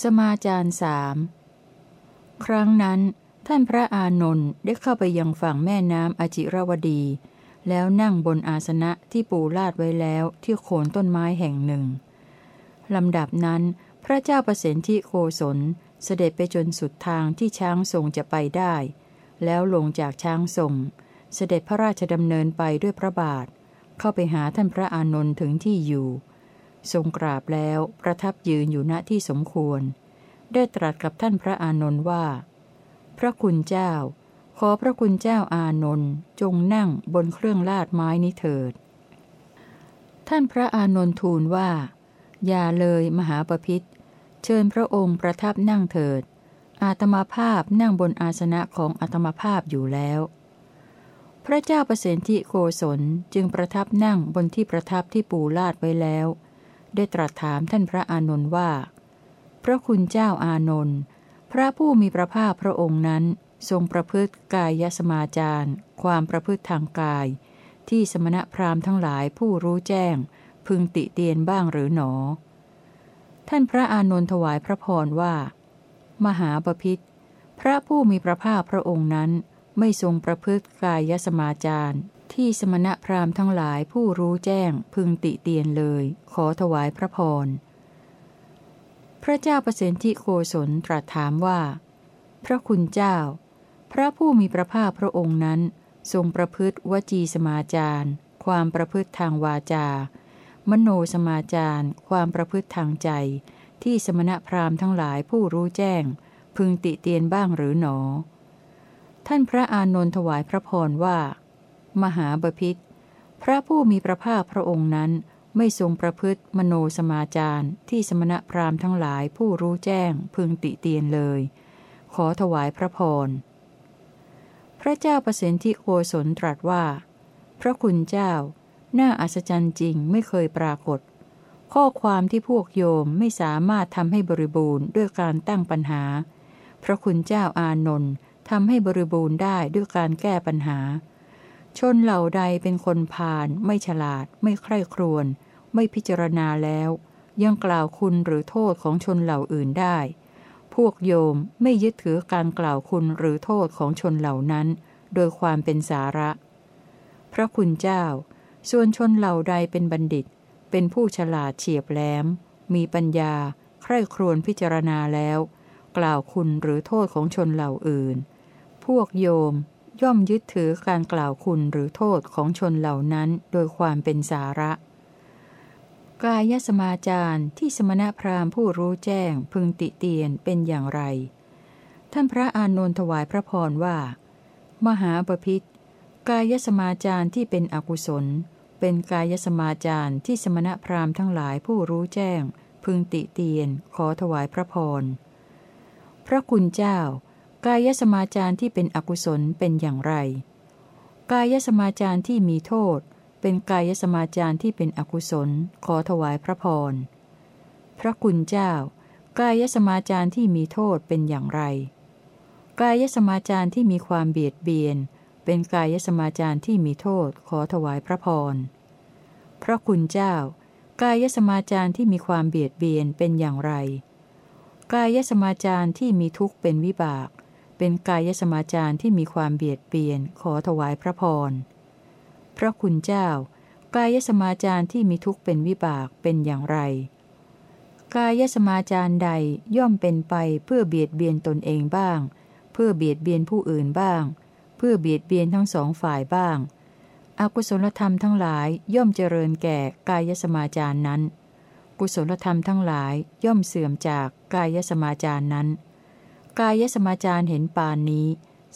สมาจารสามครั้งนั้นท่านพระอานนท์ได้เข้าไปยังฝั่งแม่น้ำอจิรวดี แล้วนั่งบนอาสนะที่ปูลาดไว้แล้วที่โคนต้นไม้แห่งหนึ่งลำดับนั้นพระเจ้าประสิทธิโกศลเสด็จไปจนสุดทางที่ช้างทรงจะไปได้ แล้วลงจากช้างทรง เสด็จพระราชดำเนินไปด้วยพระบาท เข้าไปหาท่านพระอานนท์ถึงที่อยู่ ทรงกราบแล้วประทับยืนอยู่ณที่สมควร ได้ตรัสกับท่านพระอานนท์ว่า พระคุณเจ้า ขอพระคุณเจ้าอานนท์จงนั่งบนเครื่องลาดไม้นี้เถิด ท่านพระอานนท์ทูลว่า อย่าเลยมหาปพิธเชิญพระองค์ประทับนั่งเถิด อาตมาภาพนั่งบนอาสนะของอาตมาภาพอยู่แล้ว พระเจ้าประสิทธิโกศลจึงประทับนั่งบนที่ประทับที่ปูลาดไว้แล้ว ได้ตรัสถามท่านพระอานนท์ว่า พระคุณเจ้าอานนท์พระผู้มีพระภาคพระองค์นั้น ทรงประพฤติกายสมาจารความประพฤติทางกาย ที่สมณพราหมณ์ทั้งหลายผู้รู้แจ้ง พึงติเตียนบ้างหรือหนอ ท่านพระอานนท์ถวายพระพรว่า มหาปพิธพระผู้มีพระภาคพระองค์นั้น ไม่ทรงประพฤติกายสมาจาร ที่สมณพราหมณ์ทั้งหลายผู้รู้แจ้งพึงติเตียนเลย ขอถวายพระพร พระเจ้าประสิทธิโกศลตรัสถามว่า พระคุณเจ้า พระผู้มีพระภาคพระองค์นั้น ทรงประพฤติวจีสมาจารความประพฤติทางวาจา มโนสมาจารความประพฤติทางใจ ที่สมณพราหมณ์ทั้งหลายผู้รู้แจ้ง พึงติเตียนบ้างหรือหนอ ท่านพระอานนท์ถวายพระพรว่า มหาบพิษพระผู้มีพระภาคพระองค์นั้นไม่ทรงประพฤติมโนสมาจารที่สมณพราหมณ์ทั้งหลายผู้รู้แจ้งพึงติเตียนเลย ขอถวายพระพร พระเจ้าประสิทธิโกศลตรัสว่า พระคุณเจ้า น่าอัศจรรย์จริงไม่เคยปรากฏ ข้อความที่พวกโยมไม่สามารถทำให้บริบูรณ์ด้วยการตั้งปัญหา พระคุณเจ้าอานนท์ทำให้บริบูรณ์ได้ด้วยการแก้ปัญหา ชนเหล่าใดเป็นคนพาลไม่ฉลาด ไม่ใคร่ครวญไม่พิจารณาแล้ว ยังกล่าวคุณหรือโทษของชนเหล่าอื่นได้ พวกโยมไม่ยึดถือการกล่าวคุณหรือโทษของชนเหล่านั้น โดยความเป็นสาระ พระคุณเจ้า ส่วนชนเหล่าใดเป็นบัณฑิต เป็นผู้ฉลาดเฉียบแหลม มีปัญญา ใคร่ครวญพิจารณาแล้ว กล่าวคุณหรือโทษของชนเหล่าอื่น พวกโยม ย่อมยึดถือการกล่าวคุณหรือโทษของชนเหล่านั้นโดยความเป็นสาระ กายสมาจารที่สมณพราหมณ์ผู้รู้แจ้งพึงติเตียนเป็นอย่างไร ท่านพระอานนท์ถวายพระพรว่า มหาปพิธกายสมาจารที่เป็นอกุศล เป็นกายสมาจารที่สมณพราหมณ์ทั้งหลายผู้รู้แจ้ง พึงติเตียนขอถวายพระพร พระคุณเจ้า กายสมาจารที่เป็นอกุศลเป็นอย่างไร กายสมาจารที่มีโทษ เป็นกายสมาจารที่เป็นอกุศล ขอถวายพระพร พระคุณเจ้า กายสมาจารที่มีโทษเป็นอย่างไร กายสมาจารที่มีความเบียดเบียน เป็นกายสมาจารที่มีโทษ ขอถวายพระพร พระคุณเจ้า กายสมาจารที่มีความเบียดเบียนเป็นอย่างไร กายสมาจารที่มีทุกข์เป็นวิบาก เป็นกายสมาจารที่มีความเบียดเบียน ขอถวายพระพร พระคุณเจ้า กายสมาจารที่มีทุกข์เป็นวิบากเป็นอย่างไร กายสมาจารใดย่อมเป็นไปเพื่อเบียดเบียนตนเองบ้าง เพื่อเบียดเบียนผู้อื่นบ้าง เพื่อเบียดเบียนทั้งสองฝ่ายบ้างอกุศลธรรมทั้งหลายย่อมเจริญแก่กายสมาจารนั้น กุศลธรรมทั้งหลายย่อมเสื่อมจากกายสมาจารนั้น กายสมาจารเห็นปานนี้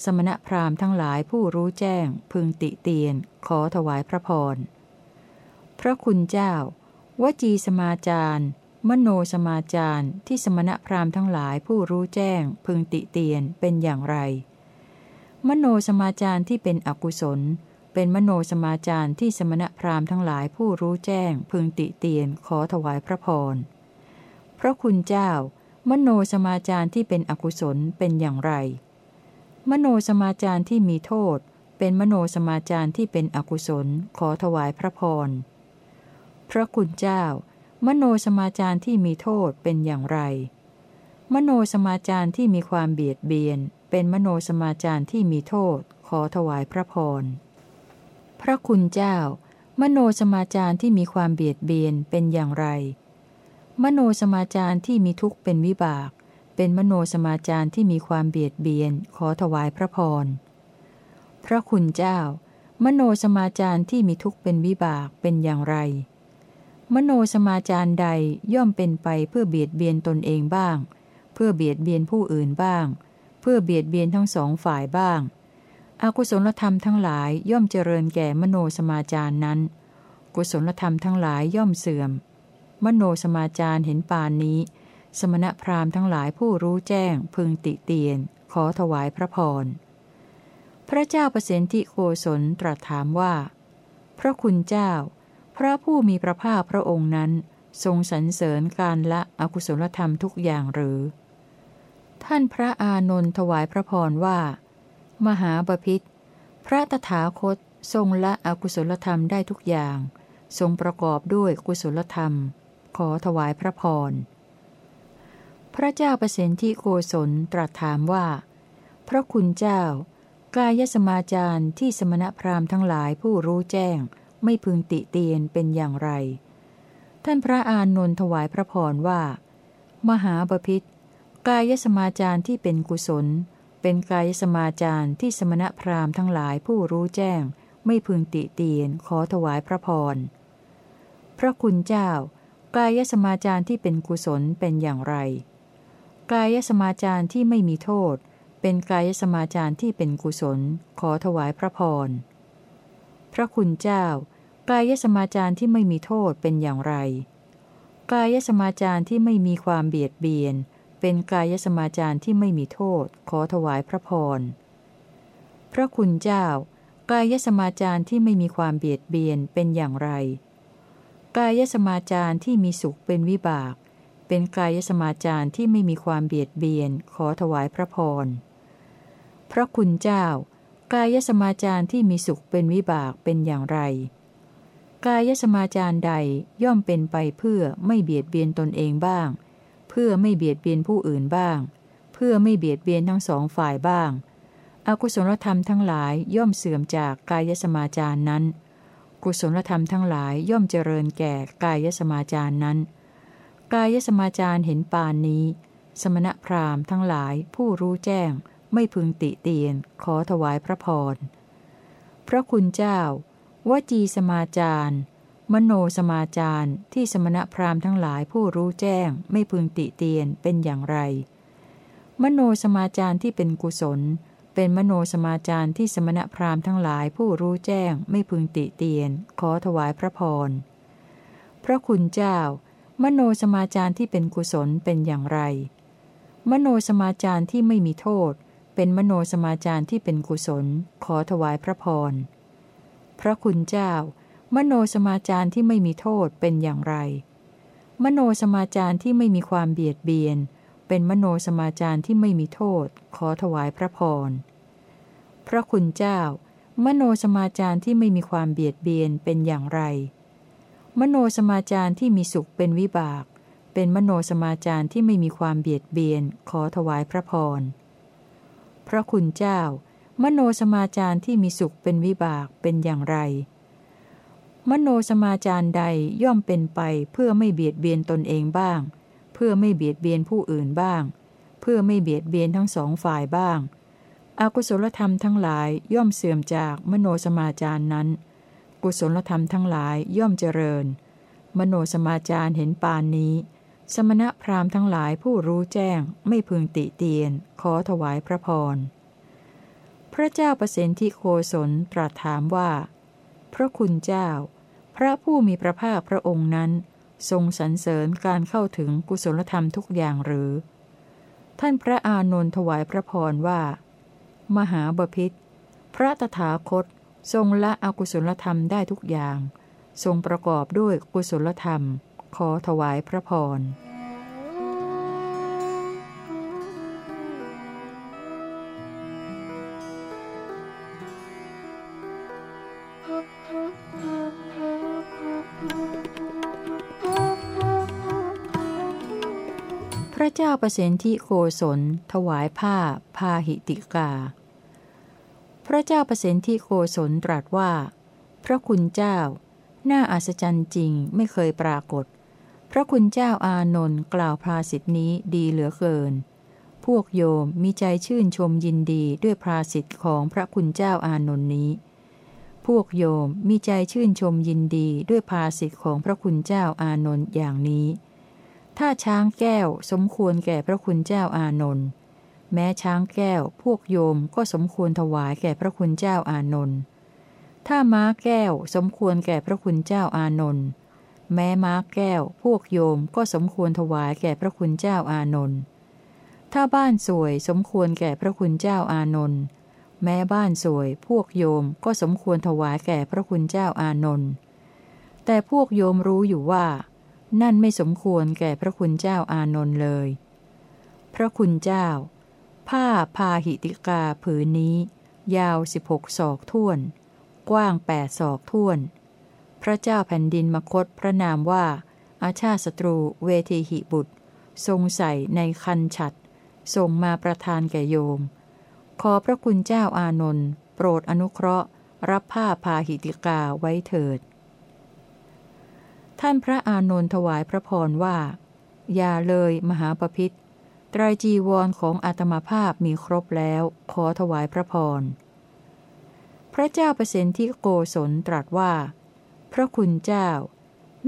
สมณพราหมณ์ทั้งหลายผู้รู้แจ้ง พึงติเตียน ขอถวายพระพร พระคุณเจ้า วจีสมาจารมโนสมาจารที่สมณพราหมณ์ทั้งหลายผู้รู้แจ้ง พึงติเตียนเป็นอย่างไร มโนสมาจารที่เป็นอกุศล เป็นมโนสมาจารที่สมณพราหมณ์ทั้งหลายผู้รู้แจ้ง พึงติเตียนขอถวายพระพร พระคุณเจ้า มโนสมาจารที่เป็นอกุศลเป็นอย่างไร มโนสมาจารที่มีโทษ เป็นมโนสมาจารที่เป็นอกุศล ขอถวายพระพร พระคุณเจ้า มโนสมาจารที่มีโทษเป็นอย่างไร มโนสมาจารที่มีความเบียดเบียน เป็นมโนสมาจารที่มีโทษ ขอถวายพระพร พระคุณเจ้า มโนสมาจารที่มีความเบียดเบียนเป็นอย่างไร มโนสมาจารที่มีทุกข์เป็นวิบาก เป็นมโนสมาจารที่มีความเบียดเบียน ขอถวายพระพร พระคุณเจ้า มโนสมาจารที่มีทุกข์เป็นวิบากเป็นอย่างไร มโนสมาจารใดย่อมเป็นไปเพื่อเบียดเบียนตนเองบ้าง เพื่อเบียดเบียนผู้อื่นบ้าง เพื่อเบียดเบียนทั้งสองฝ่ายบ้าง อากุศลธรรมทั้งหลายย่อมเจริญแก่มโนสมาจารนั้น กุศลธรรมทั้งหลายย่อมเสื่อม มโนสมาจารเห็นปานนี้ สมณพราหมณ์ทั้งหลายผู้รู้แจ้งพึงติเตียน ขอถวายพระพร พระเจ้าประสิทธิโกศลตรัสถามว่า พระคุณเจ้า พระผู้มีพระภาคพระองค์นั้น ทรงสรรเสริญการละอกุศลธรรมทุกอย่างหรือ ท่านพระอานนท์ถวายพระพรว่า มหาบพิษพระตถาคตทรงละอกุศลธรรมได้ทุกอย่าง ทรงประกอบด้วยกุศลธรรม ขอถวายพระพร พระเจ้าประสิทธิโกศลตรัสถามว่า พระคุณเจ้า กายสมาจารที่สมณพราหมณ์ทั้งหลายผู้รู้แจ้ง ไม่พึงติเตียนเป็นอย่างไร ท่านพระอานนท์ถวายพระพรว่า มหาบพิษกายสมาจารที่เป็นกุศล เป็นกายสมาจารที่สมณพราหมณ์ทั้งหลายผู้รู้แจ้ง ไม่พึงติเตียนขอถวายพระพร พระคุณเจ้า กายสมาจารที่เป็นกุศลเป็นอย่างไร กายสมาจารที่ไม่มีโทษ เป็นกายสมาจารที่เป็นกุศล ขอถวายพระพร พระคุณเจ้า กายสมาจารที่ไม่มีโทษเป็นอย่างไร กายสมาจารที่ไม่มีความเบียดเบียน เป็นกายสมาจารที่ไม่มีโทษ ขอถวายพระพร พระคุณเจ้า กายสมาจารที่ไม่มีความเบียดเบียนเป็นอย่างไร กายสมาจารที่มีสุขเป็นวิบาก เป็นกายสมาจารที่ไม่มีความเบียดเบียน ขอถวายพระพร พระคุณเจ้า กายสมาจารที่มีสุขเป็นวิบากเป็นอย่างไร กายสมาจารใดย่อมเป็นไปเพื่อไม่เบียดเบียนตนเองบ้าง เพื่อไม่เบียดเบียนผู้อื่นบ้าง เพื่อไม่เบียดเบียนทั้งสองฝ่ายบ้างอากุศลธรรมทั้งหลายย่อมเสื่อมจากกายสมาจารนั้น กุศลธรรมทั้งหลายย่อมเจริญแก่กายสมาจารนั้น กายสมาจารเห็นปานนี้ สมณพราหมณ์ทั้งหลายผู้รู้แจ้ง ไม่พึงติเตียน ขอถวายพระพร พระคุณเจ้าวจีสมาจารมโนสมาจารที่สมณพราหมณ์ทั้งหลายผู้รู้แจ้ง ไม่พึงติเตียนเป็นอย่างไร มโนสมาจารที่เป็นกุศล เป็นมโนสมาจารที่สมณพราหมณ์ทั้งหลายผู้รู้แจ้งไม่พึงติเตียน ขอถวายพระพร พระคุณเจ้า มโนสมาจารที่เป็นกุศลเป็นอย่างไร มโนสมาจารที่ไม่มีโทษ เป็นมโนสมาจารที่เป็นกุศล ขอถวายพระพร พระคุณเจ้า มโนสมาจารที่ไม่มีโทษเป็นอย่างไร มโนสมาจารที่ไม่มีความเบียดเบียน เป็นมโนสมาจารที่ไม่มีโทษ ขอถวายพระพร พระคุณเจ้า มโนสมาจารที่ไม่มีความเบียดเบียนเป็นอย่างไร มโนสมาจารที่มีสุขเป็นวิบาก เป็นมโนสมาจารที่ไม่มีความเบียดเบียน ขอถวายพระพร พระคุณเจ้า มโนสมาจารที่มีสุขเป็นวิบากเป็นอย่างไร มโนสมาจารใดย่อมเป็นไปเพื่อไม่เบียดเบียนตนเองบ้าง เพื่อไม่เบียดเบียนผู้อื่นบ้าง เพื่อไม่เบียดเบียนทั้งสองฝ่ายบ้างอากุศลธรรมทั้งหลายย่อมเสื่อมจากมโนสมาจารนั้น กุศลธรรมทั้งหลายย่อมเจริญ มโนสมาจารเห็นปานนี้ สมณะพราหมณ์ทั้งหลายผู้รู้แจ้งไม่พึงติเตียน ขอถวายพระพร พระเจ้าประสิทธิโคศลตรัสถามว่า พระคุณเจ้า พระผู้มีพระภาคพระองค์นั้น ทรงสรรเสริญการเข้าถึงกุศลธรรมทุกอย่างหรือ ท่านพระอานนท์ถวายพระพรว่า มหาบพิษพระตถาคตทรงละอกุศลธรรมได้ทุกอย่าง ทรงประกอบด้วยกุศลธรรม ขอถวายพระพร ระเจ้าประสิทธิโกศล ถวายผ้า พาหิติกา พระเจ้าประสิทธิโกศลตรัสว่า พระคุณเจ้า น่าอัศจรรย์จริงไม่เคยปรากฏ พระคุณเจ้าอานนท์กล่าวภาสิทธินี้ดีเหลือเกิน พวกโยมมีใจชื่นชมยินดีด้วยภาสิทธิของพระคุณเจ้าอานนท์นี้ พวกโยมมีใจชื่นชมยินดีด้วยภาสิทธิของพระคุณเจ้าอานนท์อย่างนี้ ถ้าช้างแก้วสมควรแก่พระคุณเจ้าอานนท์แม้ช้างแก้วพวกโยมก็สมควรถวายแก่พระคุณเจ้าอานนท์ถ้าม้าแก้วสมควรแก่พระคุณเจ้าอานนท์แม้ม้าแก้วพวกโยมก็สมควรถวายแก่พระคุณเจ้าอานนท์ถ้าบ้านสวยสมควรแก่พระคุณเจ้าอานนท์แม้บ้านสวยพวกโยมก็สมควรถวายแก่พระคุณเจ้าอานนท์แต่พวกโยมรู้อยู่ว่า นั่นไม่สมควรแก่พระคุณเจ้าอานนท์เลย พระคุณเจ้า ผ้าพาหิติกาผืนนี้ ยาวสิบหกศอกท่วน กว้างแปดศอกท่วน พระเจ้าแผ่นดินมคตพระนามว่า อาชาศัตรูเวทีหิบุตร ทรงใส่ในคันฉัดทรงมาประทานแก่โยม ขอพระคุณเจ้าอานนท์โปรดอนุเคราะห์ รับผ้าพาหิติกาไว้เถิด ท่านพระอานนท์ถวายพระพรว่า อย่าเลยมหาปพิธไตรจีวรของอาตมาภาพมีครบแล้ว ขอถวายพระพร พระเจ้าเปรตที่โกศลตรัสว่า พระคุณเจ้า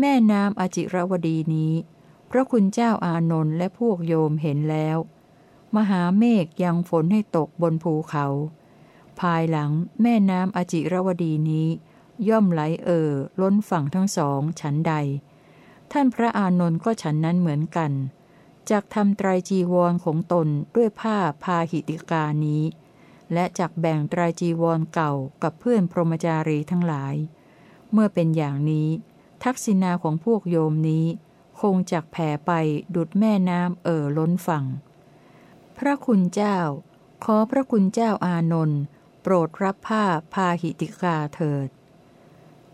แม่น้ำอจิรวดีนี้ พระคุณเจ้าอานนท์และพวกโยมเห็นแล้ว มหาเมฆยังฝนให้ตกบนภูเขา ภายหลังแม่น้ำอจิรวดีนี้ ย่อมไหลเอ่อล้นฝั่งทั้งสองฉันใด ท่านพระอานนท์ก็ฉันนั้นเหมือนกันจากทำไตรจีวรของตนด้วยผ้าพาหิติกานี้ และจากแบ่งไตรจีวรเก่ากับเพื่อนพรหมจารีทั้งหลาย เมื่อเป็นอย่างนี้ ทักษิณาของพวกโยมนี้ คงจักแผ่ไปดุดแม่น้ำเอ่อล้นฝั่ง พระคุณเจ้า ขอพระคุณเจ้าอานนท์โปรดรับผ้าพาหิติกาเถิด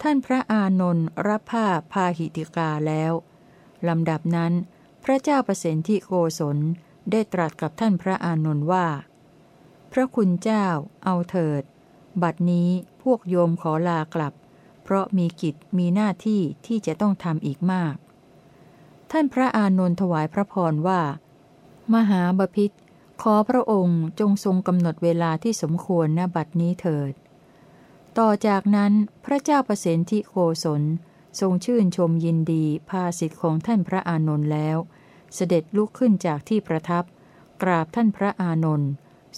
ท่านพระอานนท์รับผ้าพาหิติกาแล้วลำดับนั้น พระเจ้าประสิทธิโกศลได้ตรัสกับท่านพระอานนท์ว่า พระคุณเจ้า เอาเถิด บัดนี้พวกโยมขอลากลับ เพราะมีกิจมีหน้าที่ที่จะต้องทำอีกมาก ท่านพระอานนท์ถวายพระพรว่า มหาบพิษขอพระองค์จงทรงกำหนดเวลาที่สมควรณบัดนี้เถิด ต่อจากนั้นพระเจ้าประสิทธิโกศลทรงชื่นชมยินดีภาสิทธิของท่านพระอานนท์แล้ว เสด็จลุกขึ้นจากที่ประทับ กราบท่านพระอานนท์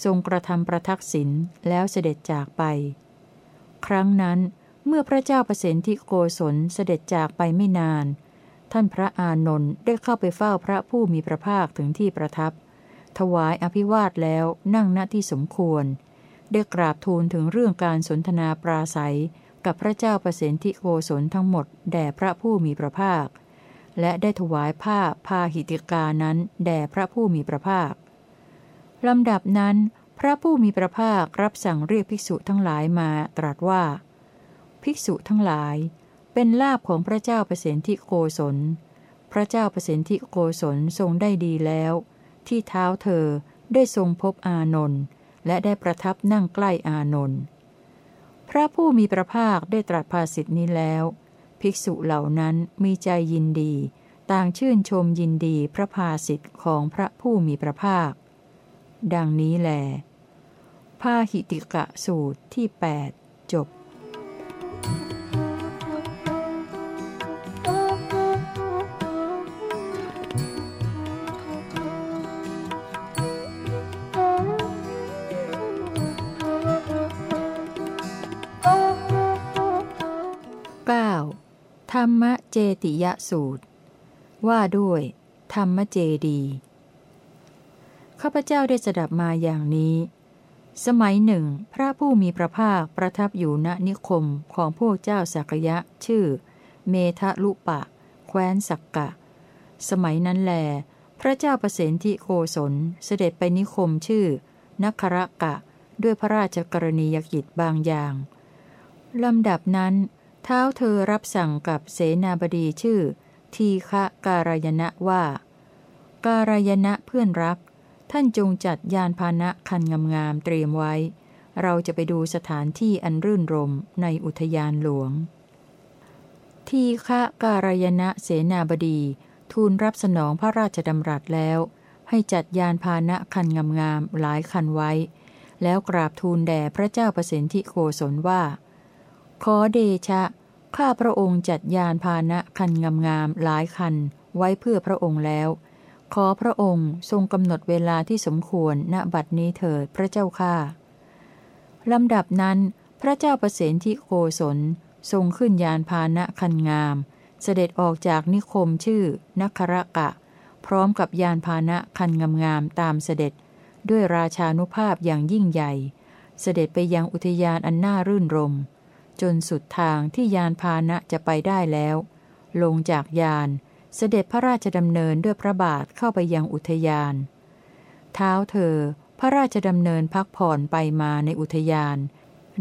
ทรงกระทำประทักษิณแล้วเสด็จจากไป ครั้งนั้นเมื่อพระเจ้าประสิทธิโกศลเสด็จจากไปไม่นาน ท่านพระอานนท์ได้เข้าไปเฝ้าพระผู้มีพระภาคถึงที่ประทับ ถวายอภิวาทแล้วนั่งณที่สมควร ได้กราบทูลถึงเรื่องการสนทนาปราศัย กับพระเจ้าประสิทธิโกศลทั้งหมด แด่พระผู้มีพระภาค และได้ถวายผ้าพาหิติกานั้น แด่พระผู้มีพระภาคลำดับนั้น พระผู้มีพระภาครับสั่งเรียกภิกษุทั้งหลายมาตรัสว่า ภิกษุทั้งหลาย เป็นลาบของพระเจ้าประสิทธิโกศล พระเจ้าประสิทธิโกศลทรงได้ดีแล้ว ที่เท้าเธอได้ทรงพบอานนท์ และได้ประทับนั่งใกล้อานนท์พระผู้มีพระภาคได้ตรัสภาสิทธินี้แล้ว ภิกษุเหล่านั้นมีใจยินดี ต่างชื่นชมยินดีพระภาสิทธิ์ของพระผู้มีพระภาค ดังนี้แหลพาหิติกะสูตรที่ 8 จบ เจติยสูตร ว่าด้วย ธรรมเจดีข้าพเจ้าได้สดับมาอย่างนี้ สมัยหนึ่ง พระผู้มีพระภาคประทับอยู่ณนิคมของพวกเจ้าสักยะ ชื่อ เมทะลุปะ แคว้นสักกะ สมัยนั้นแล พระเจ้าประสิทธิโกศลเสด็จไปนิคมชื่อนัครกะ ด้วยพระราชกรณียกิจบางอย่างลำดับนั้น เท้าเธอรับสั่งกับเสนาบดีชื่อ ทีฆะการยณะว่า การยณะเพื่อนรัก ท่านจงจัดยานพาหนะคันงามๆเตรียมไว้ เราจะไปดูสถานที่อันรื่นรมในอุทยานหลวง ทีฆะการยณะเสนาบดี ทูลรับสนองพระราชดำรัสแล้ว ให้จัดยานพาหนะคันงามๆหลายคันไว้ แล้วกราบทูลแด่พระเจ้าประสิทธิโกศลว่า ขอเดชะ ข้าพระองค์จัดยานพาหนะคันงามๆหลายคันไว้เพื่อพระองค์แล้ว ขอพระองค์ทรงกำหนดเวลาที่สมควรณบัดนี้เถิดพระเจ้าข้าลำดับนั้น พระเจ้าประสิทธิโกศลทรงขึ้นยานพาหนะคันงาม เสด็จออกจากนิคมชื่อนัครกะ พร้อมกับยานพาหนะคันงามๆตามเสด็จ ด้วยราชานุภาพอย่างยิ่งใหญ่ เสด็จไปยังอุทยานอันน่ารื่นรม จนสุดทางที่ยานพาหนะจะไปได้แล้ว ลงจากยานเสด็จพระราชดำเนินด้วยพระบาทเข้าไปยังอุทยาน เท้าเธอพระราชดำเนินพักผ่อนไปมาในอุทยาน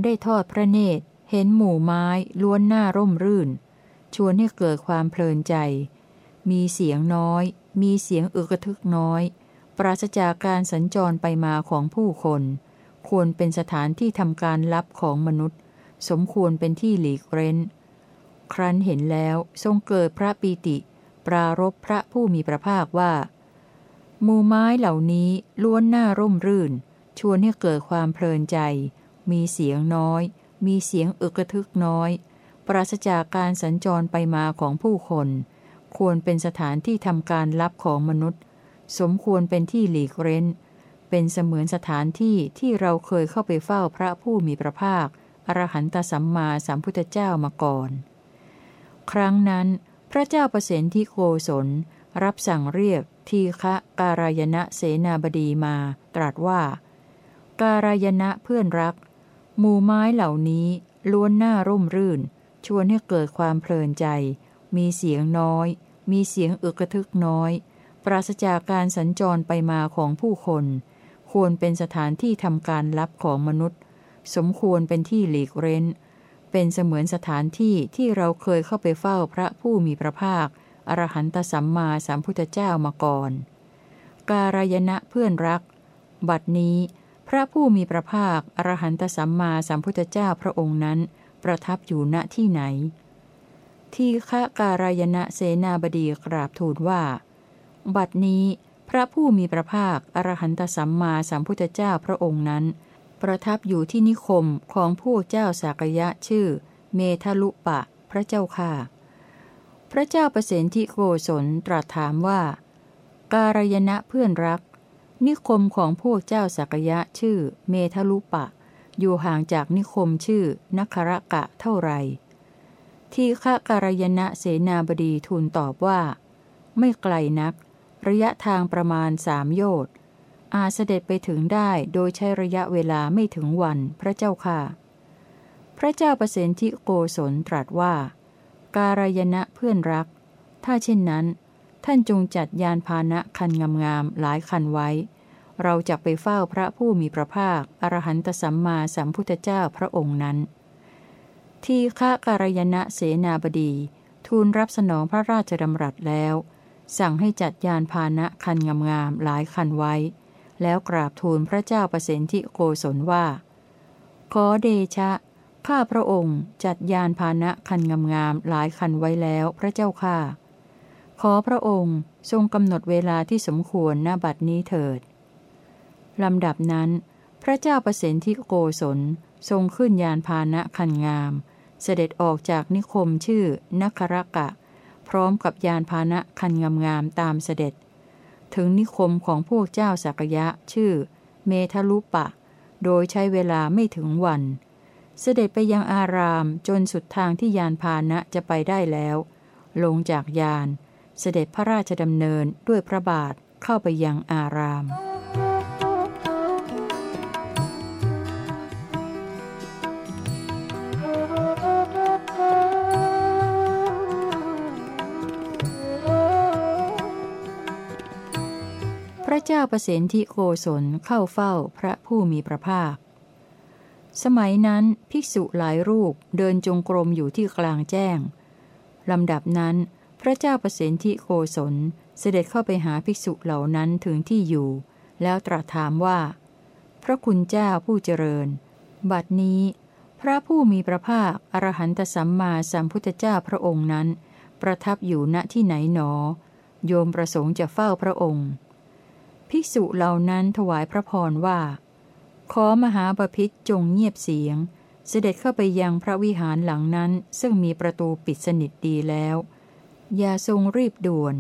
ได้ทอดพระเนตร เห็นหมู่ไม้ล้วนหน้าร่มรื่น ชวนให้เกิดความเพลินใจ มีเสียงน้อย มีเสียงอึกระทึกน้อย ปราศจากการสัญจรไปมาของผู้คน ควรเป็นสถานที่ทำการลับของมนุษย์ สมควรเป็นที่หลีกเร้น ครั้นเห็นแล้วทรงเกิดพระปีติ ปรารบพระผู้มีพระภาคว่าหมู่ไม้เหล่านี้ล้วนหน้าร่มรื่น ชวนให้เกิดความเพลินใจ มีเสียงน้อย มีเสียงอึกระทึกน้อย ปราศจากการสัญจรไปมาของผู้คน ควรเป็นสถานที่ทำการลับของมนุษย์ สมควรเป็นที่หลีกเร้น เป็นเสมือนสถานที่ที่เราเคยเข้าไปเฝ้าพระผู้มีพระภาค อรหันตสัมมาสัมพุทธเจ้ามาก่อน ครั้งนั้น พระเจ้าประสิทธิโกศลรับสั่งเรียกทีฆะการายณะเสนาบดีมา ตรัสว่า การายณะเพื่อนรัก หมู่ไม้เหล่านี้ล้วนหน้าร่มรื่น ชวนให้เกิดความเพลินใจ มีเสียงน้อย มีเสียงอึกระทึกน้อย ปราศจากการสัญจรไปมาของผู้คน ควรเป็นสถานที่ทำการลับของมนุษย์ สมควรเป็นที่หลีกเร้น เป็นเสมือนสถานที่ที่เราเคยเข้าไปเฝ้าพระผู้มีพระภาค อรหันตสัมมาสัมพุทธเจ้ามาก่อน การายณะเพื่อนรัก บัดนี้ พระผู้มีพระภาค อรหันตสัมมาสัมพุทธเจ้าพระองค์นั้น ประทับอยู่ณที่ไหน ที่ฆะการายณะเสนาบดีกราบทูลว่า บัดนี้พระผู้มีพระภาค อรหันตสัมมาสัมพุทธเจ้าพระองค์นั้น ประทับอยู่ที่นิคมของพวกเจ้าสากยะชื่อ เมทลุปะ พระเจ้าค่ะ พระเจ้าประสิทธิโกศลตรัสถามว่า การยณะเพื่อนรัก นิคมของพวกเจ้าสักยะชื่อ เมทลุปะ อยู่ห่างจากนิคมชื่อนัครกะเท่าไหร่ที่ฆะการยณะเสนาบดีทูลตอบว่า ไม่ไกลนัก ระยะทางประมาณสามโยชน์ อาจเสด็จไปถึงได้โดยใช้ระยะเวลาไม่ถึงวันพระเจ้าค่ะ พระเจ้าประสิทธิโกศลตรัสว่า การยณะเพื่อนรัก ถ้าเช่นนั้น ท่านจงจัดยานพาหนะคันงามๆหลายคันไว้ เราจะไปเฝ้าพระผู้มีพระภาค อรหันตสัมมาสัมพุทธเจ้าพระองค์นั้น ที่ข้าการยณะเสนาบดีทูลรับสนองพระราชดำรัสแล้ว สั่งให้จัดยานพาหนะคันงามๆหลายคันไว้ แล้วกราบทูลพระเจ้าประสิทธิโกศลว่า ขอเดชะ ข้าพระองค์จัดยานพาหนะคันงามๆหลายคันไว้แล้วพระเจ้าค่ะ ขอพระองค์ทรงกำหนดเวลาที่สมควรณบัดนี้เถิด ลำดับนั้น พระเจ้าประสิทธิโกศลทรงขึ้นยานพาหนะคันงาม เสด็จออกจากนิคมชื่อนครกะ พร้อมกับยานพาหนะคันงามๆตามเสด็จ ถึงนิคมของพวกเจ้าสักยะ ชื่อ เมทลุปะ โดยใช้เวลาไม่ถึงวัน เสด็จไปยังอารามจนสุดทางที่ยานพาหนะจะไปได้แล้ว ลงจากยาน เสด็จพระราชดำเนินด้วยพระบาทเข้าไปยังอาราม เจ้าประสิทธิโกศลเข้าเฝ้าพระผู้มีพระภาค สมัยนั้นภิกษุหลายรูปเดินจงกรมอยู่ที่กลางแจ้งลำดับนั้น พระเจ้าประสิทธิโกศลเสด็จเข้าไปหาภิกษุเหล่านั้นถึงที่อยู่ แล้วตรัสถามว่า พระคุณเจ้าผู้เจริญ บัดนี้ พระผู้มีพระภาคอรหันตสัมมาสัมพุทธเจ้าพระองค์นั้น ประทับอยู่ณที่ไหนหนอ โยมประสงค์จะเฝ้าพระองค์ ภิกษุเหล่านั้นถวายพระพรว่า ขอมหาบพิษจงเงียบเสียง เสด็จเข้าไปยังพระวิหารหลังนั้น ซึ่งมีประตูปิดสนิทดีแล้ว อย่าทรงรีบด่วน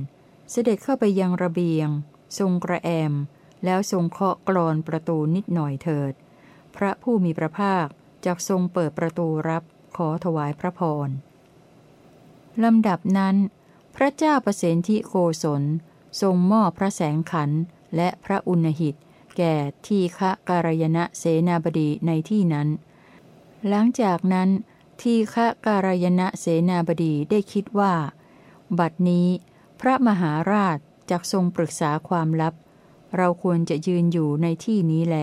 เสด็จเข้าไปยังระเบียง ทรงกระแอม แล้วทรงเคาะกรอนประตูนิดหน่อยเถิด พระผู้มีพระภาคจากทรงเปิดประตูรับขอถวายพระพรลำดับนั้น พระเจ้าประสิทธิโกศลทรงมอบพระแสงขัน และพระอุณหิต แก่ทีฆะการยณะเสนาบดีในที่นั้น หลังจากนั้น ทีฆะการยณะเสนาบดีได้คิดว่า บัดนี้ พระมหาราชจักทรงปรึกษาความลับ เราควรจะยืนอยู่ในที่นี้แล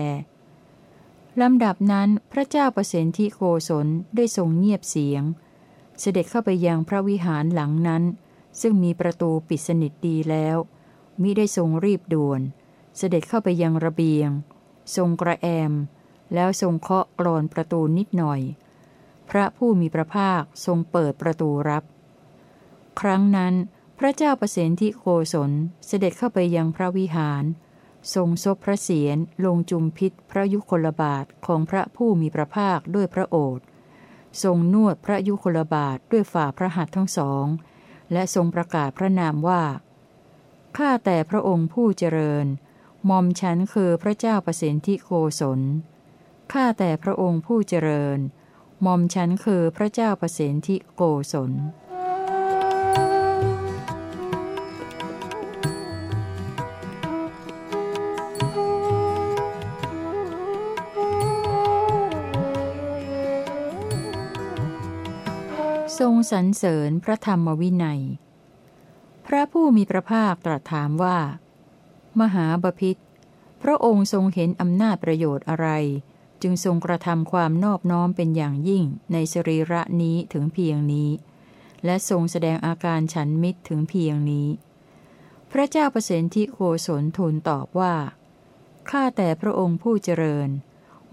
ลำดับนั้นพระเจ้าประสิทธิโกศลได้ทรงเงียบเสียง เสด็จเข้าไปยังพระวิหารหลังนั้น ซึ่งมีประตูปิดสนิทดีแล้ว มิได้ทรงรีบด่วน เสด็จเข้าไปยังระเบียง ทรงกระแอม แล้วทรงเคาะกรอนประตูนิดหน่อย พระผู้มีพระภาคทรงเปิดประตูรับ ครั้งนั้นพระเจ้าประสิทธิโกศลเสด็จเข้าไปยังพระวิหาร ทรงซบพระเศียรลงจุมพิษพระยุคลบาทของพระผู้มีพระภาคด้วยพระโอษฐ์ทรงนวดพระยุคลบาทด้วยฝ่าพระหัตถ์ทั้งสอง และทรงประกาศพระนามว่า ข้าแต่พระองค์ผู้เจริญ มอมฉันคือพระเจ้าประสิทธิโกศล ข้าแต่พระองค์ผู้เจริญ มอมฉันคือพระเจ้าประสิทธิโกศลทรงสรรเสริญพระธรรมวินัย พระผู้มีพระภาคตรัสถามว่า มหาบพิษพระองค์ทรงเห็นอำนาจประโยชน์อะไร จึงทรงกระทำความนอบน้อมเป็นอย่างยิ่งในสรีระนี้ถึงเพียงนี้ และทรงแสดงอาการฉันมิตรถึงเพียงนี้ พระเจ้าประสิทธิโกศลทูลตอบว่าข้าแต่พระองค์ผู้เจริญ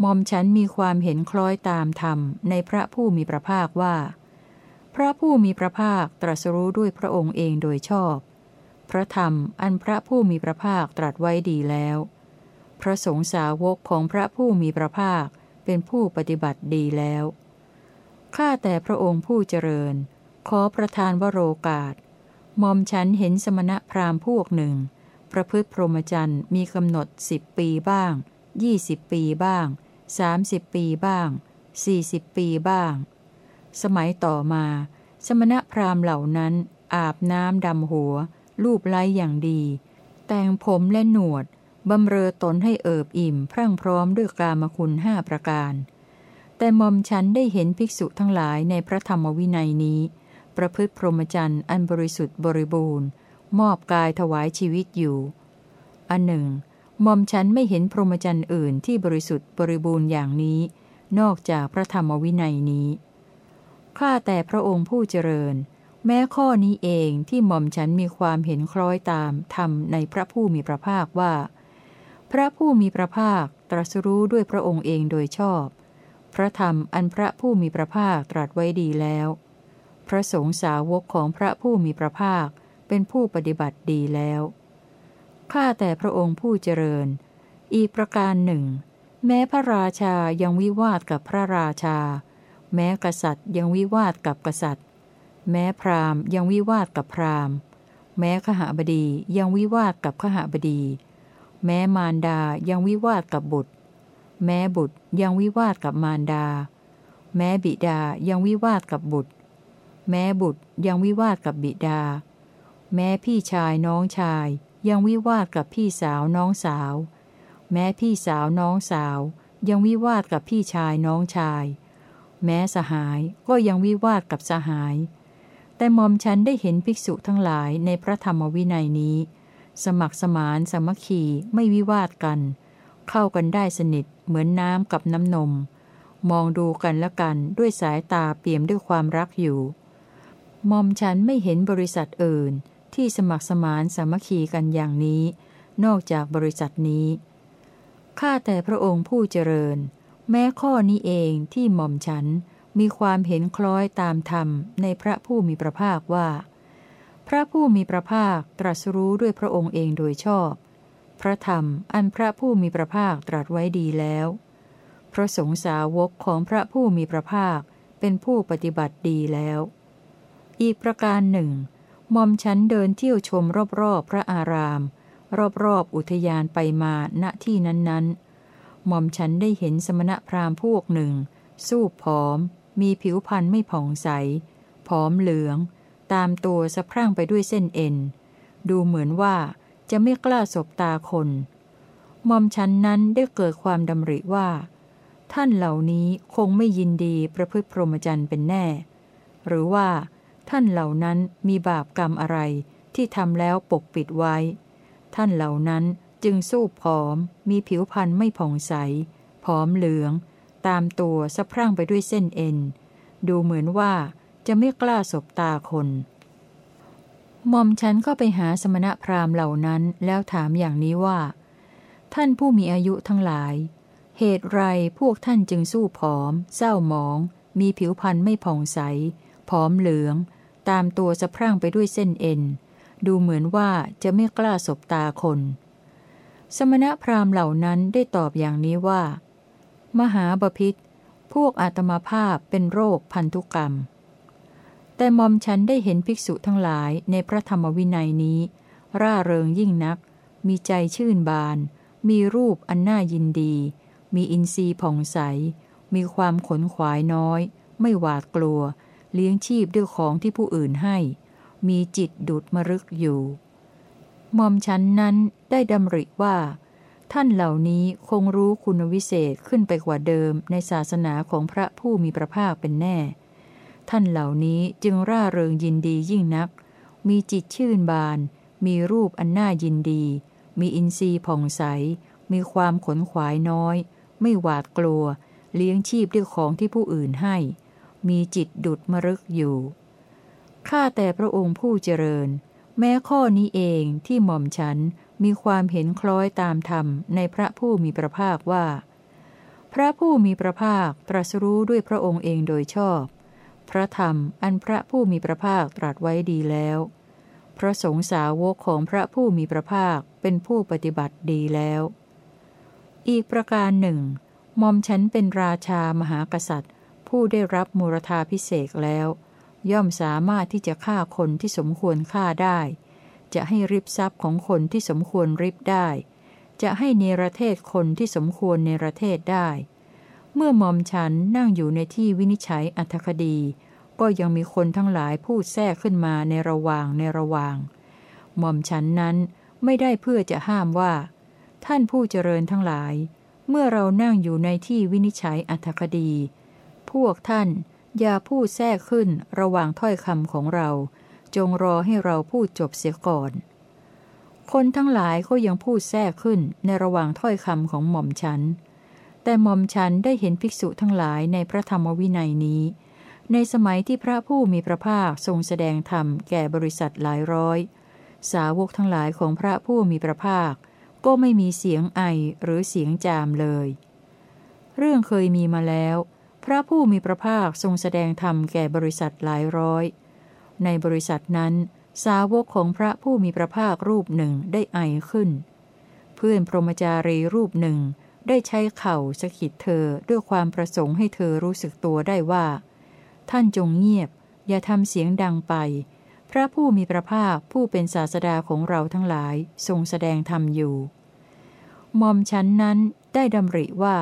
มอมฉันมีความเห็นคล้อยตามธรรมในพระผู้มีพระภาคว่า พระผู้มีพระภาคตรัสรู้ด้วยพระองค์เองโดยชอบ พระธรรมอันพระผู้มีพระภาคตรัสไว้ดีแล้ว พระสงฆ์สาวกของพระผู้มีพระภาคเป็นผู้ปฏิบัติดีแล้ว ข้าแต่พระองค์ผู้เจริญ ขอประทานวโรกาสมอมฉันเห็นสมณะพราหมณ์พวกหนึ่ง ประพฤติพรหมจรรย์มีกำหนดสิบปีบ้างยี่สิบปีบ้างสามสิบปีบ้างสี่สิบปีบ้าง สมัยต่อมา สมณพราหมณ์เหล่านั้นอาบน้ำดำหัว รูปไล้อย่างดี แต่งผมและหนวดบำเรอตนให้เอิบอิ่ม พรั่งพร้อมด้วยกามคุณห้าประการ แต่มอมฉันได้เห็นภิกษุทั้งหลายในพระธรรมวินัยนี้ ประพฤติพรหมจรรย์อันบริสุทธิ์บริบูรณ์ มอบกายถวายชีวิตอยู่ อันหนึ่งมอมฉันไม่เห็นพรหมจรรย์อื่นที่บริสุทธิ์บริบูรณ์อย่างนี้ นอกจากพระธรรมวินัยนี้ ข้าแต่พระองค์ผู้เจริญ แม้ข้อนี้เองที่หม่อมฉันมีความเห็นคล้อยตามธรรมในพระผู้มีพระภาคว่า พระผู้มีพระภาคตรัสรู้ด้วยพระองค์เองโดยชอบ พระธรรมอันพระผู้มีพระภาคตรัสไว้ดีแล้ว พระสงฆ์สาวกของพระผู้มีพระภาคเป็นผู้ปฏิบัติดีแล้ว ข้าแต่พระองค์ผู้เจริญ อีกประการหนึ่ง แม้พระราชายังวิวาทกับพระราชา แม้กษัตริย์ยังวิวาทกับกษัตริย์ แม้พราหมณ์ยังวิวาทกับพราหมณ์ แม้ขหบดียังวิวาทกับขหบดี แม้มารดายังวิวาทกับบุตร แม้บุตรยังวิวาทกับมารดา แม้บิดายังวิวาทกับบุตร แม้บุตรยังวิวาทกับบิดา แม้พี่ชายน้องชาย ยังวิวาทกับพี่สาวน้องสาว แม้พี่สาวน้องสาว ยังวิวาทกับพี่ชายน้องชาย แม้สหายก็ยังวิวาทกับสหาย แต่มอมฉันได้เห็นภิกษุทั้งหลายในพระธรรมวินัยนี้ สมัครสมานสมัคคีไม่วิวาทกัน เข้ากันได้สนิทเหมือนน้ำกับน้ำนม มองดูกันและกันด้วยสายตาเปี่ยมด้วยความรักอยู่มอมฉันไม่เห็นบริษัทอื่น ที่สมัครสมานสมัคคีกันอย่างนี้ นอกจากบริษัทนี้ข้าแต่พระองค์ผู้เจริญ แม้ข้อนี้เองที่หม่อมฉัน มีความเห็นคล้อยตามธรรมในพระผู้มีพระภาคว่า พระผู้มีพระภาคตรัสรู้ด้วยพระองค์เองโดยชอบ พระธรรมอันพระผู้มีพระภาคตรัสไว้ดีแล้ว พระสงฆ์สาวกของพระผู้มีพระภาคเป็นผู้ปฏิบัติดีแล้ว อีกประการหนึ่งมอมฉันเดินเที่ยวชมรอบๆพระอาราม รอบๆอุทยานไปมาณที่นั้นๆมอมฉันได้เห็นสมณพราหมณ์พวกหนึ่ง สู้ผอม มีผิวพรรณไม่ผ่องใส ผอมเหลือง ตามตัวสะพรั่งไปด้วยเส้นเอ็น ดูเหมือนว่าจะไม่กล้าสบตาคนมอมฉันนั้นได้เกิดความดำริว่า ท่านเหล่านี้คงไม่ยินดีประพฤติพรหมจรรย์เป็นแน่ หรือว่า ท่านเหล่านั้นมีบาปกรรมอะไรที่ทำแล้วปกปิดไว้ ท่านเหล่านั้นจึงสู้ผอม มีผิวพรรณไม่ผ่องใส ผอมเหลือง ตามตัวสะพรั่งไปด้วยเส้นเอ็น ดูเหมือนว่าจะไม่กล้าสบตาคนหม่อมฉันก็ไปหาสมณะพราหมณ์เหล่านั้นแล้วถามอย่างนี้ว่า ท่านผู้มีอายุทั้งหลาย เหตุไรพวกท่านจึงสู้ผอม เศร้าหมอง มีผิวพรรณไม่ผ่องใส ผอมเหลือง ตามตัวสะพรั่งไปด้วยเส้นเอ็น ดูเหมือนว่าจะไม่กล้าสบตาคน สมณพราหมณ์เหล่านั้นได้ตอบอย่างนี้ว่า มหาบพิษพวกอาตมาภาพเป็นโรคพันธุกรรม แต่มอมฉันได้เห็นภิกษุทั้งหลายในพระธรรมวินัยนี้ ร่าเริงยิ่งนัก มีใจชื่นบาน มีรูปอันน่ายินดี มีอินทรีย์ผ่องใส มีความขนขวายน้อย ไม่หวาดกลัว เลี้ยงชีพด้วยของที่ผู้อื่นให้ มีจิตดุดมรึกอยู่มอมฉันนั้นได้ดำริว่า ท่านเหล่านี้คงรู้คุณวิเศษขึ้นไปกว่าเดิมในศาสนาของพระผู้มีพระภาคเป็นแน่ ท่านเหล่านี้จึงร่าเริงยินดียิ่งนัก มีจิตชื่นบาน มีรูปอันน่ายินดี มีอินทรีย์ผ่องใส มีความขนขวายน้อย ไม่หวาดกลัว เลี้ยงชีพด้วยของที่ผู้อื่นให้ มีจิตดุดมรึกอยู่ ข้าแต่พระองค์ผู้เจริญ แม้ข้อนี้เองที่หม่อมฉัน มีความเห็นคล้อยตามธรรมในพระผู้มีพระภาคว่า พระผู้มีพระภาคตรัสรู้ด้วยพระองค์เองโดยชอบ พระธรรมอันพระผู้มีพระภาคตรัสไว้ดีแล้ว พระสงฆ์สาวกของพระผู้มีพระภาคเป็นผู้ปฏิบัติดีแล้ว อีกประการหนึ่งมอมฉันเป็นราชามหากษัตริย์ ผู้ได้รับมูรธาพิเศษแล้ว ย่อมสามารถที่จะฆ่าคนที่สมควรฆ่าได้ จะให้ริบทรัพย์ของคนที่สมควรริบได้ จะให้เนรเทศคนที่สมควรเนรเทศได้ เมื่อมอมฉันนั่งอยู่ในที่วินิจฉัยอัธคดี ก็ยังมีคนทั้งหลายพูดแทรกขึ้นมาในระหว่างในระหว่างหม่อมฉันนั้นไม่ได้เพื่อจะห้ามว่า ท่านผู้เจริญทั้งหลาย เมื่อเรานั่งอยู่ในที่วินิจฉัยอัธคดี พวกท่านอย่าพูดแทรกขึ้นระหว่างถ้อยคำของเรา จงรอให้เราพูดจบเสียก่อน คนทั้งหลายก็ยังพูดแทรกขึ้นในระหว่างถ้อยคำของหม่อมฉัน แต่หม่อมฉันได้เห็นภิกษุทั้งหลายในพระธรรมวินัยนี้ ในสมัยที่พระผู้มีพระภาคทรงแสดงธรรมแก่บริษัทหลายร้อย สาวกทั้งหลายของพระผู้มีพระภาค ก็ไม่มีเสียงไอหรือเสียงจามเลย เรื่องเคยมีมาแล้ว พระผู้มีพระภาคทรงแสดงธรรมแก่บริษัทหลายร้อย ในบริษัทนั้น สาวกของพระผู้มีพระภาครูปหนึ่งได้ไอขึ้น เพื่อนพรหมจารีรูปหนึ่ง ได้ใช้เข่าสะกิดเธอด้วยความประสงค์ให้เธอรู้สึกตัวได้ว่า ท่านจงเงียบ อย่าทำเสียงดังไป พระผู้มีพระภาคผู้เป็นศาสดาของเราทั้งหลายทรงแสดงธรรมอยู่มอมฉันนั้นได้ดำริว่า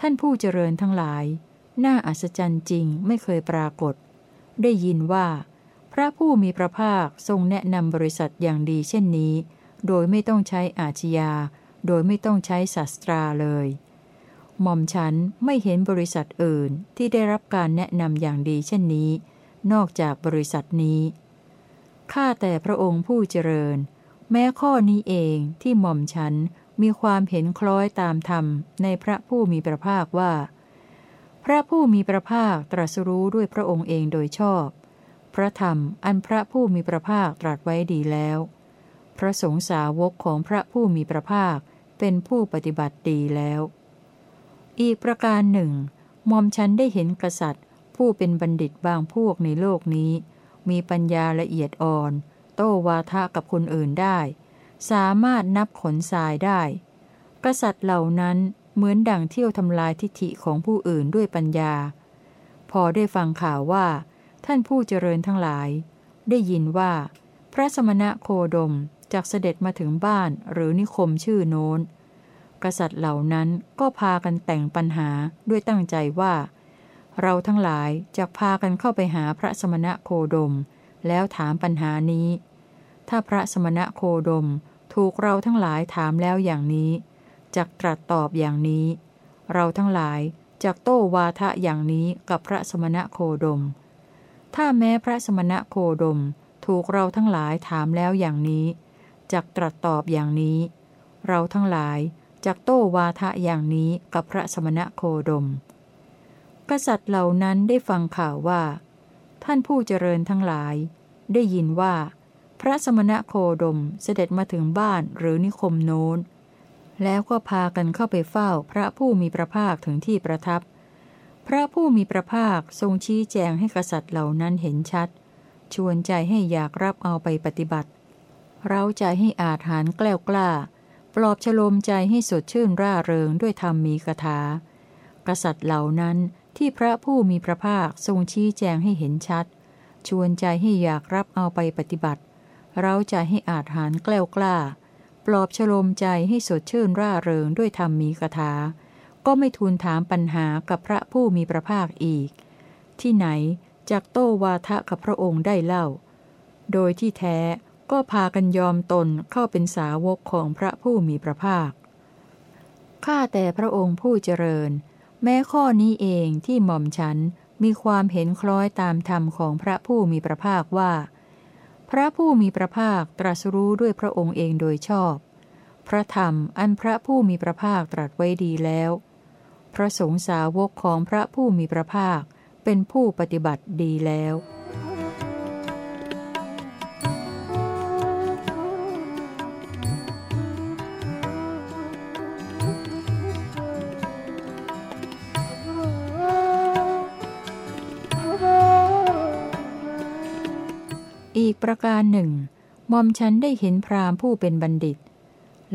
ท่านผู้เจริญทั้งหลาย น่าอัศจรรย์จริงไม่เคยปรากฏ ได้ยินว่า พระผู้มีพระภาคทรงแนะนำบริษัทอย่างดีเช่นนี้ โดยไม่ต้องใช้อาชญา โดยไม่ต้องใช้ศาสตราเลย หม่อมฉันไม่เห็นบริษัทอื่นที่ได้รับการแนะนำอย่างดีเช่นนี้ นอกจากบริษัทนี้ ข้าแต่พระองค์ผู้เจริญ แม้ข้อนี้เองที่หม่อมฉันมีความเห็นคล้อยตามธรรมในพระผู้มีพระภาคว่า พระผู้มีพระภาคตรัสรู้ด้วยพระองค์เองโดยชอบ พระธรรมอันพระผู้มีพระภาคตรัสไว้ดีแล้ว พระสงฆ์สาวกของพระผู้มีพระภาคเป็นผู้ปฏิบัติดีแล้ว อีกประการหนึ่งมอมฉันได้เห็นกษัตริย์ ผู้เป็นบัณฑิตบางพวกในโลกนี้ มีปัญญาละเอียดอ่อน โต้วาทะกับคนอื่นได้ สามารถนับขนทรายได้ กษัตริย์เหล่านั้นเหมือนดั่งเที่ยวทำลายทิฐิของผู้อื่นด้วยปัญญา พอได้ฟังข่าวว่า ท่านผู้เจริญทั้งหลาย ได้ยินว่า พระสมณะโคดมจากเสด็จมาถึงบ้านหรือนิคมชื่อโน้น กษัตริย์เหล่านั้นก็พากันแต่งปัญหาด้วยตั้งใจว่า เราทั้งหลายจะพากันเข้าไปหาพระสมณะโคดม แล้วถามปัญหานี้ ถ้าพระสมณะโคดมถูกเราทั้งหลายถามแล้วอย่างนี้จักตรัสตอบอย่างนี้ เราทั้งหลายจักโต้วาทะอย่างนี้กับพระสมณะโคดม ถ้าแม้พระสมณะโคดมถูกเราทั้งหลายถามแล้วอย่างนี้จักตรัสตอบอย่างนี้ เราทั้งหลายจักโต้วาทะอย่างนี้กับพระสมณะโคดม กษัตริย์เหล่านั้นได้ฟังข่าวว่า ท่านผู้เจริญทั้งหลาย ได้ยินว่า พระสมณะโคดมเสด็จมาถึงบ้านหรือนิคมโน้น แล้วก็พากันเข้าไปเฝ้าพระผู้มีพระภาคถึงที่ประทับ ระผู้มีพระภาคทรงชี้แจงให้กษัตริย์เหล่านั้นเห็นชัด ชวนใจให้อยากรับเอาไปปฏิบัติ เราใจให้อาถานแกล้วกล้า ปลอบฉโลมใจให้สดชื่นร่าเริงด้วยธรรมมีคาถา กษัตริย์เหล่านั้นที่พระผู้มีพระภาคทรงชี้แจงให้เห็นชัด ชวนใจให้อยากรับเอาไปปฏิบัติ เราใจให้อาถานแกล้วกล้า ปลอบฉลมใจให้สดชื่นร่าเริงด้วยธรรมมีคาถา ก็ไม่ทูลถามปัญหากับพระผู้มีพระภาคอีก ที่ไหนจากโตวาทะกับพระองค์ได้เล่า โดยที่แท้ก็พากันยอมตนเข้าเป็นสาวกของพระผู้มีพระภาค ข้าแต่พระองค์ผู้เจริญ แม้ข้อนี้เองที่หม่อมฉันมีความเห็นคล้อยตามธรรมของพระผู้มีพระภาคว่า พระผู้มีพระภาคตรัสรู้ด้วยพระองค์เองโดยชอบ พระธรรมอันพระผู้มีพระภาคตรัสไว้ดีแล้ว พระสงฆ์สาวกของพระผู้มีพระภาค เป็นผู้ปฏิบัติดีแล้ว อีกประการหนึ่งมอมฉันได้เห็นพราหมณ์ผู้เป็นบัณฑิต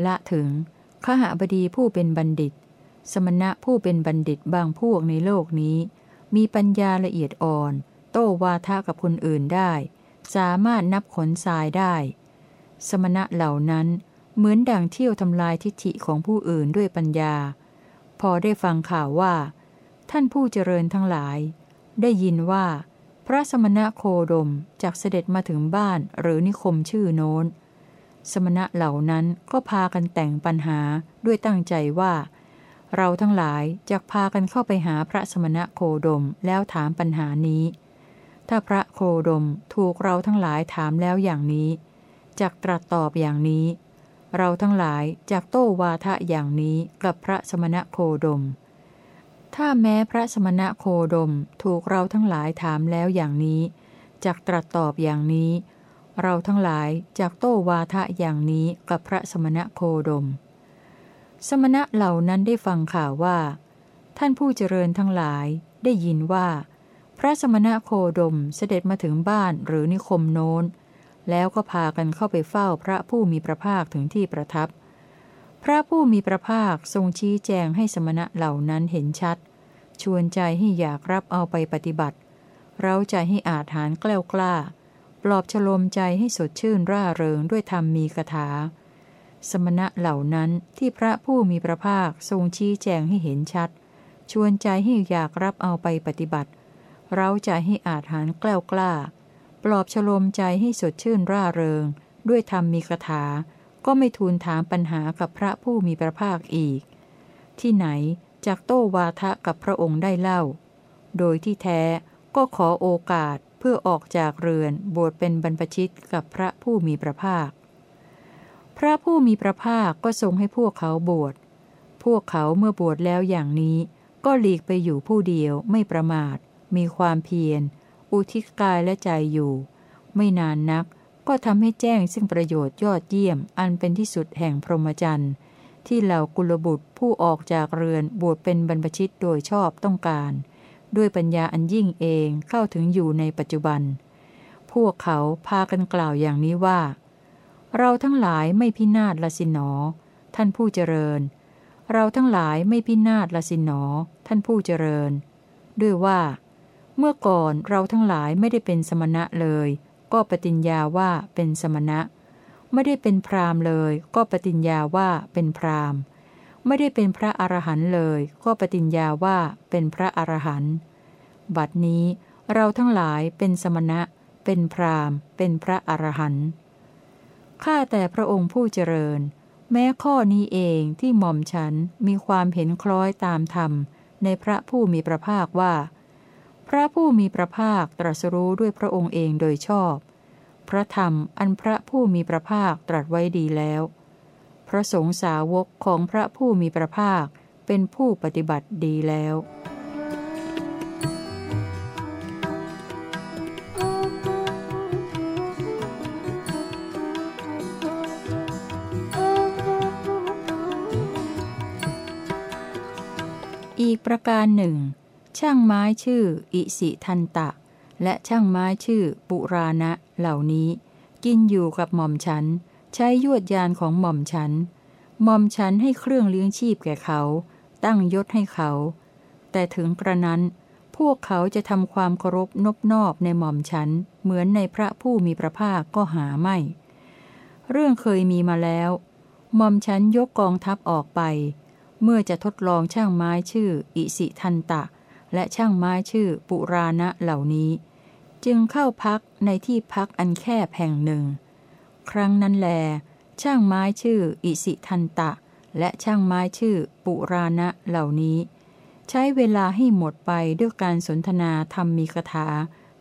ละถึงขหบดีผู้เป็นบัณฑิต สมณะผู้เป็นบัณฑิตบางพวกในโลกนี้ มีปัญญาละเอียดอ่อน โต้วาทะกับคนอื่นได้ สามารถนับขนทรายได้ สมณะเหล่านั้นเหมือนดังเที่ยวทำลายทิฐิของผู้อื่นด้วยปัญญา พอได้ฟังข่าวว่า ท่านผู้เจริญทั้งหลาย ได้ยินว่า พระสมณะโคดมจากเสด็จมาถึงบ้านหรือนิคมชื่อโน้น สมณะเหล่านั้นก็พากันแต่งปัญหาด้วยตั้งใจว่า เราทั้งหลายจะพากันเข้าไปหาพระสมณะโคดมแล้วถามปัญหานี้ ถ้าพระโคดมถูกเราทั้งหลายถามแล้วอย่างนี้จักตรัสตอบอย่างนี้ เราทั้งหลายจากโต้วาทะอย่างนี้กับพระสมณะโคดม ถ้าแม้พระสมณะโคดมถูกเราทั้งหลายถามแล้วอย่างนี้จักตรัสตอบอย่างนี้ เราทั้งหลายจากโต้วาทะอย่างนี้กับพระสมณะโคดม สมณะเหล่านั้นได้ฟังข่าวว่า ท่านผู้เจริญทั้งหลายได้ยินว่า พระสมณะโคดมเสด็จมาถึงบ้านหรือนิคมโน้น แล้วก็พากันเข้าไปเฝ้าพระผู้มีพระภาคถึงที่ประทับ พระผู้มีพระภาคทรงชี้แจงให้สมณะเหล่านั้นเห็นชัด ชวนใจให้อยากรับเอาไปปฏิบัติ เราใจให้อาถานแกล้ากล้า ปลอบฉลมใจให้สดชื่นร่าเริงด้วยธรรมมีคาถา สมณะเหล่านั้นที่พระผู้มีพระภาคทรงชี้แจงให้เห็นชัด ชวนใจให้อยากรับเอาไปปฏิบัติ เราใจให้อาถานกล้ากล้า ปลอบฉลมใจให้สดชื่นร่าเริง ด้วยธรรมมีคาถา ก็ไม่ทูลถามปัญหากับพระผู้มีพระภาคอีก ที่ไหนจากโต้วาทะกับพระองค์ได้เล่า โดยที่แท้ก็ขอโอกาสเพื่อออกจากเรือนบวชเป็นบรรพชิตกับพระผู้มีพระภาค พระผู้มีพระภาคก็ทรงให้พวกเขาบวช พวกเขาเมื่อบวชแล้วอย่างนี้ ก็หลีกไปอยู่ผู้เดียวไม่ประมาท มีความเพียร อุทิศกายและใจอยู่ ไม่นานนักก็ทำให้แจ้งซึ่งประโยชน์ยอดเยี่ยมอันเป็นที่สุดแห่งพรหมจรรย์ที่เหล่ากุลบุตรผู้ออกจากเรือนบวชเป็นบรรพชิตโดยชอบต้องการ ด้วยปัญญาอันยิ่งเองเข้าถึงอยู่ในปัจจุบัน พวกเขาพากันกล่าวอย่างนี้ว่า เราทั้งหลายไม่พินาศละสินอ ท่านผู้เจริญ เราทั้งหลายไม่พินาศละสินหนอ ท่านผู้เจริญ ด้วยว่า เมื่อก่อนเราทั้งหลายไม่ได้เป็นสมณะเลย ก็ปฏิญญาว่าเป็นสมณะ ไม่ได้เป็นพราหมณ์เลย ก็ปฏิญญาว่าเป็นพราหมณ์ ไม่ได้เป็นพระอรหันต์เลย ก็ปฏิญญาว่าเป็นพระอรหันต์บัดนี้เราทั้งหลายเป็นสมณะ เป็นพราหมณ์ เป็นพระอรหันต์ ข้าแต่พระองค์ผู้เจริญ แม้ข้อนี้เองที่หม่อมฉันมีความเห็นคล้อยตามธรรม ในพระผู้มีพระภาคว่า พระผู้มีพระภาคตรัสรู้ด้วยพระองค์เองโดยชอบ พระธรรมอันพระผู้มีพระภาคตรัสไว้ดีแล้ว พระสงฆ์สาวกของพระผู้มีพระภาคเป็นผู้ปฏิบัติดีแล้ว ประการหนึ่ง ช่างไม้ชื่อ อิสิทันตะ และช่างไม้ชื่อ ปุราณะเหล่านี้ กินอยู่กับหม่อมฉัน ใช้ยวดยานของหม่อมฉันหม่อมฉันให้เครื่องเลี้ยงชีพแก่เขา ตั้งยศให้เขา แต่ถึงกระนั้น พวกเขาจะทำความเคารพนบนอบในหม่อมฉัน เหมือนในพระผู้มีพระภาคก็หาไม่ เรื่องเคยมีมาแล้วหม่อมฉันยกกองทัพออกไป เมื่อจะทดลองช่างไม้ชื่อ อิสิทันตะ และช่างไม้ชื่อปุราณะเหล่านี้ จึงเข้าพักในที่พักอันแคบแห่งหนึ่ง ครั้งนั้นแล ช่างไม้ชื่อ อิสิทันตะ และช่างไม้ชื่อ ปุราณะเหล่านี้ ใช้เวลาให้หมดไปด้วยการสนทนาธรรมมีคาถา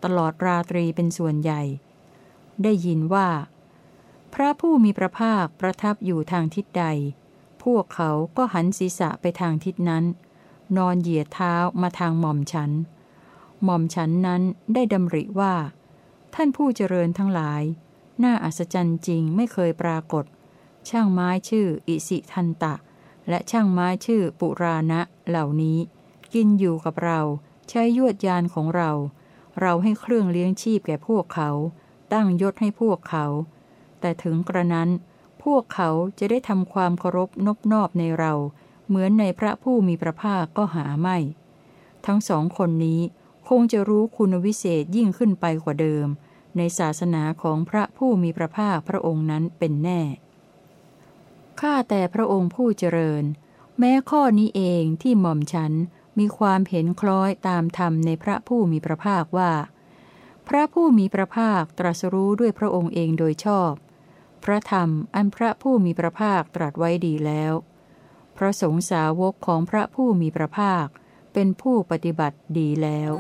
ตลอดราตรีเป็นส่วนใหญ่ ได้ยินว่า พระผู้มีพระภาคประทับอยู่ทางทิศใด พวกเขาก็หันศีรษะไปทางทิศนั้น นอนเหยียดเท้ามาทางหม่อมฉัน หม่อมฉันนั้นได้ดำริว่า ท่านผู้เจริญทั้งหลาย น่าอัศจรรย์จริงไม่เคยปรากฏ ช่างไม้ชื่ออิสิทันตะ และช่างไม้ชื่อปุราณะเหล่านี้ กินอยู่กับเรา ใช้ยวดยานของเรา เราให้เครื่องเลี้ยงชีพแก่พวกเขา ตั้งยศให้พวกเขา แต่ถึงกระนั้น วกเขาจะได้ทำความเคารพนบนอบในเรา เหมือนในพระผู้มีพระภาคก็หาไม่ ทั้งสองคนนี้คงจะรู้คุณวิเศษยิ่งขึ้นไปกว่าเดิม ในศาสนาของพระผู้มีพระภาคพระองค์นั้นเป็นแน่ ข้าแต่พระองค์ผู้เจริญ แม้ข้อนี้เองที่หม่อมฉันมีความเห็นคล้อยตามธรรมในพระผู้มีพระภาคว่า พระผู้มีพระภาคตรัสรู้ด้วยพระองค์เองโดยชอบ พระธรรมอันพระผู้มีพระภาคตรัสไว้ดีแล้ว พระสงฆ์สาวกของพระผู้มีพระภาคเป็นผู้ปฏิบัติดีแล้ว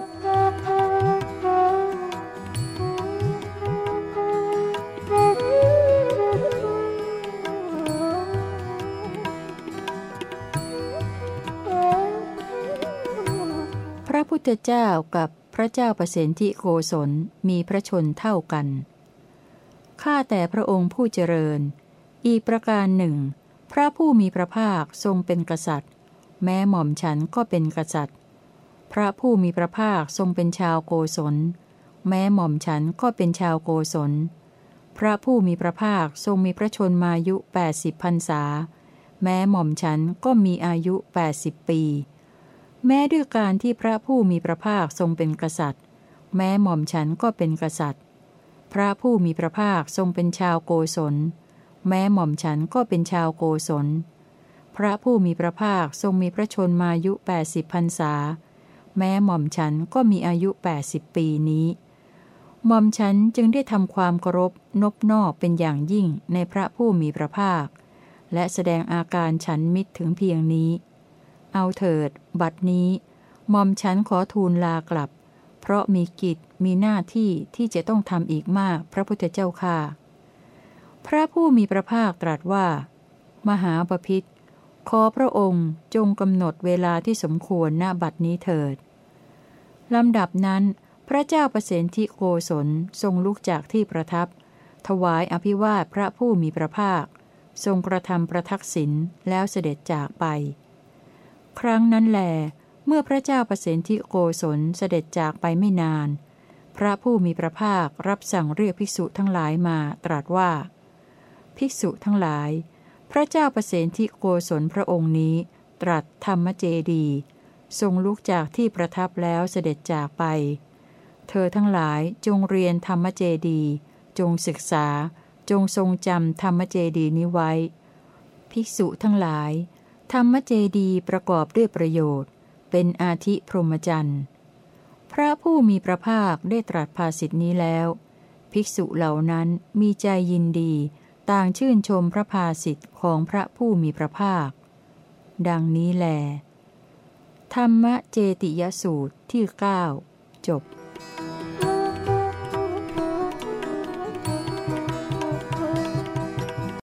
พระพุทธเจ้ากับพระเจ้าประสิทธิโกศลมีพระชนเท่ากัน ข้าแต่พระองค์ผู้เจริญ อีกประการหนึ่ง พระผู้มีพระภาคทรงเป็นกษัตริย์ แม้หม่อมฉันก็เป็นกษัตริย์ พระผู้มีพระภาคทรงเป็นชาวโกศล แม้หม่อมฉันก็เป็นชาวโกศล พระผู้มีพระภาคทรงมีพระชนมายุ 80พรรษา แม้หม่อมฉันก็มีอายุ 80 ปี แม้ด้วยการที่พระผู้มีพระภาคทรงเป็นกษัตริย์ แม้หม่อมฉันก็เป็นกษัตริย์ พระผู้มีพระภาคทรงเป็นชาวโกศล แม้หม่อมฉันก็เป็นชาวโกศล พระผู้มีพระภาคทรงมีพระชนมายุ 80พรรษา แม้หม่อมฉันก็มีอายุ 80 ปีนี้หม่อมฉันจึงได้ทำความเคารพนบนอบเป็นอย่างยิ่งในพระผู้มีพระภาค และแสดงอาการฉันมิตรถึงเพียงนี้ เอาเถิด บัดนี้หม่อมฉันขอทูลลากลับ เพราะมีกิจมีหน้าที่ที่จะต้องทำอีกมากพระพุทธเจ้าค่ะ พระผู้มีพระภาคตรัสว่า มหาปพิธขอพระองค์จงกำหนดเวลาที่สมควรหน้าบัดนี้เถิดลำดับนั้น พระเจ้าประสิทธิโกศลทรงลุกจากที่ประทับ ถวายอภิวาทพระผู้มีพระภาค ทรงกระทำประทักษิณแล้วเสด็จจากไป ครั้งนั้นแหล เมื่อพระเจ้าประสิทธิโกศลเสด็จจากไปไม่นาน พระผู้มีพระภาครับสั่งเรียกภิกษุทั้งหลายมาตรัสว่า ภิกษุทั้งหลาย พระเจ้าประสิทธิโกศลพระองค์นี้ ตรัสธรรมเจดี ทรงลุกจากที่ประทับแล้วเสด็จจากไป เธอทั้งหลายจงเรียนธรรมเจดี จงศึกษา จงทรงจำธรรมเจดีนี้ไว้ ภิกษุทั้งหลาย ธรรมเจดีประกอบด้วยประโยชน์ เป็นอาทิพรหมจรรย์พระผู้มีพระภาคได้ตรัสภาสิทธินี้แล้ว ภิกษุเหล่านั้นมีใจยินดี ต่างชื่นชมพระภาสิทธิ์ของพระผู้มีพระภาค ดังนี้แล ธรรมเจติยสูตรที่ 9 จบ